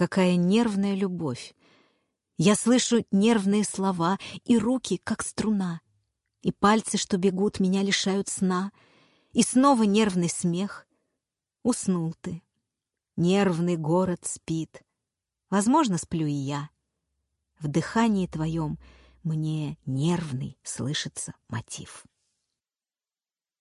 Какая нервная любовь! Я слышу нервные слова, и руки, как струна, и пальцы, что бегут, меня лишают сна, и снова нервный смех. Уснул ты. Нервный город спит. Возможно, сплю и я. В дыхании твоем мне нервный слышится мотив.